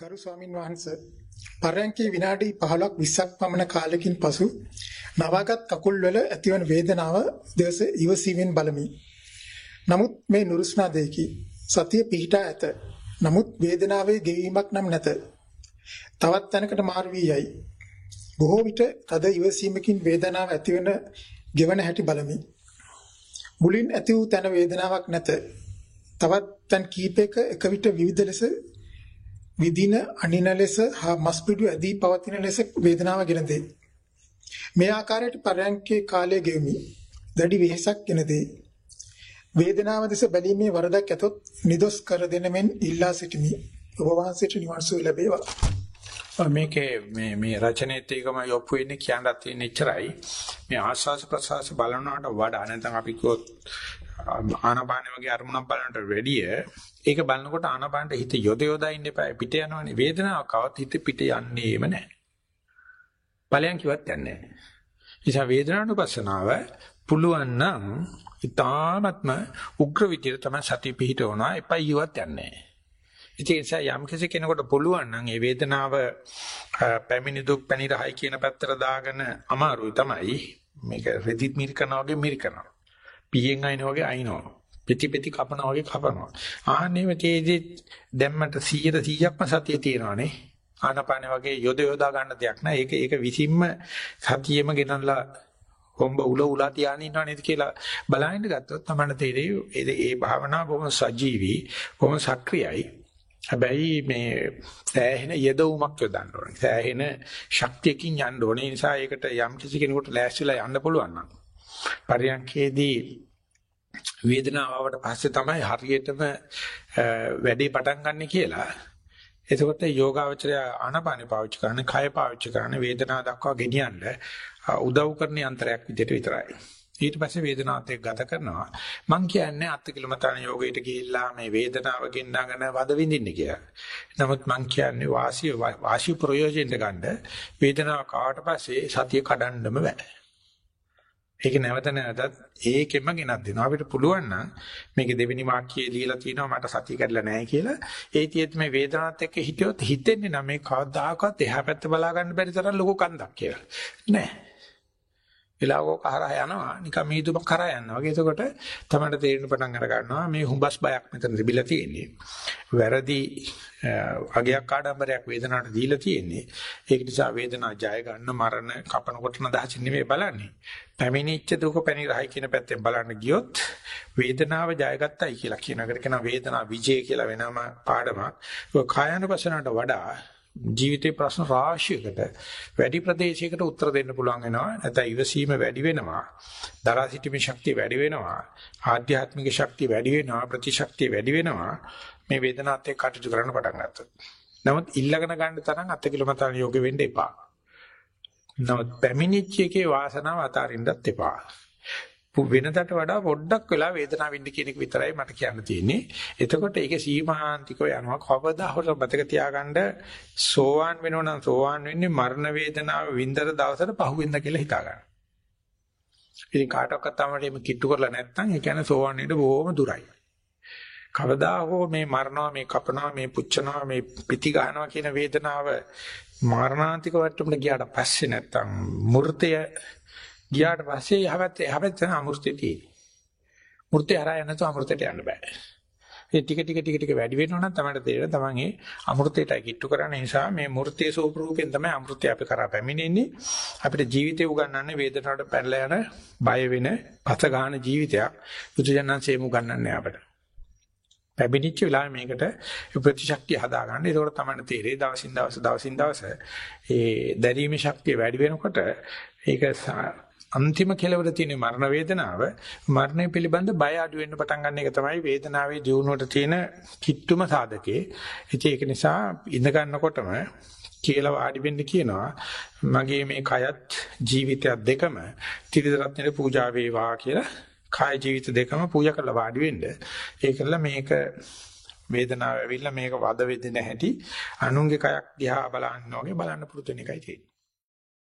ගරු ස්වාමින් වහන්සේ පරයන්කේ විනාඩි 15ක් 20ක් පමණ කාලෙකින් පසු නවාගත් කකුල්වල ඇතිවන වේදනාව දැස ඉවසීමෙන් බලමි. නමුත් මේ නුරුස්නා දෙකි. සතිය පිහිටා ඇත. නමුත් වේදනාවේ ගෙවීමක් නම් නැත. තවත් තැනකට මාරු වී යයි. බොහෝ විට තද ඉවසීමකින් වේදනාව ඇතිවන ගෙවන හැටි බලමි. මුලින් ඇති වූ තැන වේදනාවක් නැත. තවත් තැන් කීපයක එක විට විවිධ ලෙස විදින අනින ලෙස හා මස්පිඩු ඇදී පවතින ලෙස වේදනාව ගෙන දෙයි. මේ ආකාරයට පරයන්කේ කාලය ගෙවමි. දැඩි වෙහෙසක් ගෙන දෙයි. වේදනාව දෙස බැලීමේ වරදක් ඇතොත් නිදොස් කර දෙන මෙන් ඉල්ලා සිටිමි. ඔබ වහන්සේට නිවන් සුව ලැබේවා. මේකේ මේ මේ රචනෙත් ඒකම යොප්පු වෙන්නේ කියන්නත් තියෙන එච්චරයි. මේ ආස්වාස ප්‍රසවාස බලනවට වඩා නැත්නම් අපි කිව්වොත් ආනපාන වගේ අරමුණක් බලනට වැඩිය ඒක බලනකොට ආනපානට හිත යොද යොදා ඉන්න එපා පිට යනවනේ වේදනාවකවත් හිත පිට යන්නේම නැහැ. ඵලයන් කිව්වත් යන්නේ නැහැ. නිසා වේදනානුපස්සනාව පුළුවන් නම් ඊ타ත්ම උග්‍ර විදිහට තමයි සතිය පිහිටවනවා එපා ඊවත් යන්නේ නැහැ. ඒ නිසා යම් කෙනෙකුට පුළුවන් නම් ඒ වේදනාව පැමිණි දුක් පැනිරහයි කියන පැත්තට දාගෙන අමාරුයි තමයි. මේක රෙදිත් මිරිකනවා වගේ මිරිකනවා. පියෙන් අයින වගේ අයිනවා. පිටි පිටි කපනවා වගේ කපනවා. ආන්නේම තේජි දැම්මට 100ට 100ක්ම සතිය තියෙනවානේ. ආනපාන වගේ යොද යොදා ගන්න දෙයක් නෑ. ඒක ඒක විසින්ම සතියෙම ගෙනල්ලා කොම්බ උල උලා තියාගෙන ඉන්නව නේද කියලා බලහින්න ගත්තොත් තමයි තේරෙන්නේ ඒ භාවනාව බොහොම සජීවී, බොහොම සක්‍රියයි. හැබැයි මේ සෑහෙන යෙදවුමක් යොදන්න ඕනේ. සෑහෙන ශක්තියකින් යන්න ඕනේ. ඒ නිසා ඒකට යම් කිසි කෙනෙකුට ලෑස්තිලා යන්න පුළුවන් නම් පරියන්කේදී වේදනාව ආවට පස්සේ තමයි හරියටම වැඩේ පටන් ගන්න කියලා. එතකොට යෝගාවචරය ආනපානෙ පාවිච්චි කරන්නේ, කය පාවිච්චි කරන්නේ වේදනාව දක්වා ගෙනියන්න උදව් කරන යන්ත්‍රයක් විදිහට විතරයි. ඊට පස්සේ වේදනාවත් එක්ක ගත කරනවා. මං කියන්නේ අත්කිලමතන යෝගයට ගිහිල්ලා මේ වේදනාව ගෙන්නගෙන වද විඳින්න කියලා. නමුත් මං කියන්නේ වාසිය වාසිය ප්‍රයෝජනෙට ගන්න වේදනාව කාට පස්සේ සතිය කඩන්නම බෑ. ඒක නැවත නැවතත් ඒකෙම ගෙනත් දෙනවා. අපිට පුළුවන් නම් මේක දෙවෙනි වාක්‍යයේ දීලා තිනවා මට සතිය කැඩලා නැහැ කියලා. ඒ තියෙත් මේ වේදනාවත් එක්ක හිටියොත් හිතෙන්නේ නම් මේ කවදාකවත් එහා පැත්ත බලා ගන්න බැරි තරම් ලොකු කන්දක් කියලා. නෑ. වෙලාවක කරා යනවා නිකන් මීදුමක් කරා යනවා වගේ එතකොට තමයි තේරෙන පටන් අර ගන්නවා මේ හුඹස් බයක් මෙතන තිබිලා තියෙන්නේ වැරදි අගයක් ආඩම්බරයක් වේදනාවට දීලා තියෙන්නේ. ඒක නිසා වේදනාව ජය ගන්න මරණ කපනකොට නදහසින් නෙමෙයි බලන්නේ. පැමිණිච්ච දුක පැනිරහයි කියන පැත්තෙන් බලන්න ගියොත් වේදනාව ජයගත්තයි කියලා කියන එකට කියන වේදනාව විජය කියලා වෙනම පාඩමක්. කායानुපසනට වඩා ජීවිතේ ප්‍රශ්න රාශියකට වැඩි ප්‍රදේශයකට උත්තර දෙන්න පුළුවන් වෙනවා. නැත්නම් ඉවසීම වැඩි වෙනවා. දරා සිටීමේ ශක්තිය වැඩි වෙනවා. ආධ්‍යාත්මික ශක්තිය වැඩි වෙනවා. ප්‍රතිශක්තිය වැඩි වෙනවා. මේ වේදනාවත් එක්ක කටයුතු කරන්න පටන් ගත්තොත් නමුත් ඉල්ලගෙන ගන්න තරම් අත්කිලමතාන යෝග වෙන්න එපා නමුත් පැමිණිච්ච එකේ වාසනාව අතාරින්නත් එපා වෙනදට වඩා පොඩ්ඩක් වෙලා වේදනාව විඳ කියන එක විතරයි මට කියන්න තියෙන්නේ. එතකොට ඒකේ සීමාන්තිකව යනවා. කවදා හොර මතක තියාගන්න සෝවාන් වෙනව නම් සෝවාන් වෙන්නේ මරණ වේදනාව විඳතර දවසට පහුවෙන්ද කියලා හිතා ගන්න. ඉතින් කාටවත් තමයි මේ කිට්ටු කරලා නැත්නම් ඒ කියන්නේ සෝවාන් වෙන්න බොහොම දුරයි. කවදා හෝ මේ මරණවා මේ කපනවා මේ පුච්චනවා මේ පිටි ගන්නවා කියන වේදනාව මරණාන්තික වට්ටමට ගියාට පස්සේ නැත්තම් මූර්තය ගියාට පස්සේ යහපත් යහපත් යන අමෘතය තියෙන්නේ. මෘතය හරහා යනතු අමෘතයට යන්න බෑ. ඒ ටික ටික ටික ටික වැඩි වෙනවා නම් තමයි තේරෙන තමන් ඒ අමෘතයටයි කිට්ටු කරන්න නිසා මේ මෘතයේ සෝපරූපෙන් තමයි අමෘතය අපි කරා පැමිණෙන්නේ. අපිට ජීවිතේ උගන්වන්නේ වේදනාවට පැනලා යන බය වෙන පත ගන්න ජීවිතයක්. බුදුජානන්සේම උගන්වන්නේ අපට. පැමිණිච්ච වෙලාවේ මේකට ප්‍රතිශක්තිය හදා ගන්න. ඒකෝර තමයි තේරෙයි දවසින් දවස දවසින් දවස ඒ දැරීමේ ශක්තිය වැඩි වෙනකොට ඒක අන්තිම කෙලවර තියෙන මරණ වේදනාව මරණය පිළිබඳ බය අඩු වෙන්න පටන් ගන්න එක තමයි වේදනාවේ දියුණුවට තියෙන කිට්ටුම සාධකේ. ඉතින් ඒක නිසා ඉඳ ගන්නකොටම කියලා වාඩි වෙන්න කියනවා මගේ මේ කයත් ජීවිතයත් දෙකම ත්‍රිදරත්නෙට පූජා වේවා කියලා කාය ජීවිත දෙකම පූජා කරලා වාඩි වෙන්න. ඒකල මේක වේදනාව ඇවිල්ලා මේක වද වෙදෙන හැටි අනුන්ගේ කයක් දිහා බලන්න වගේ බලන්න පුරුදු වෙන එකයි තියෙන්නේ.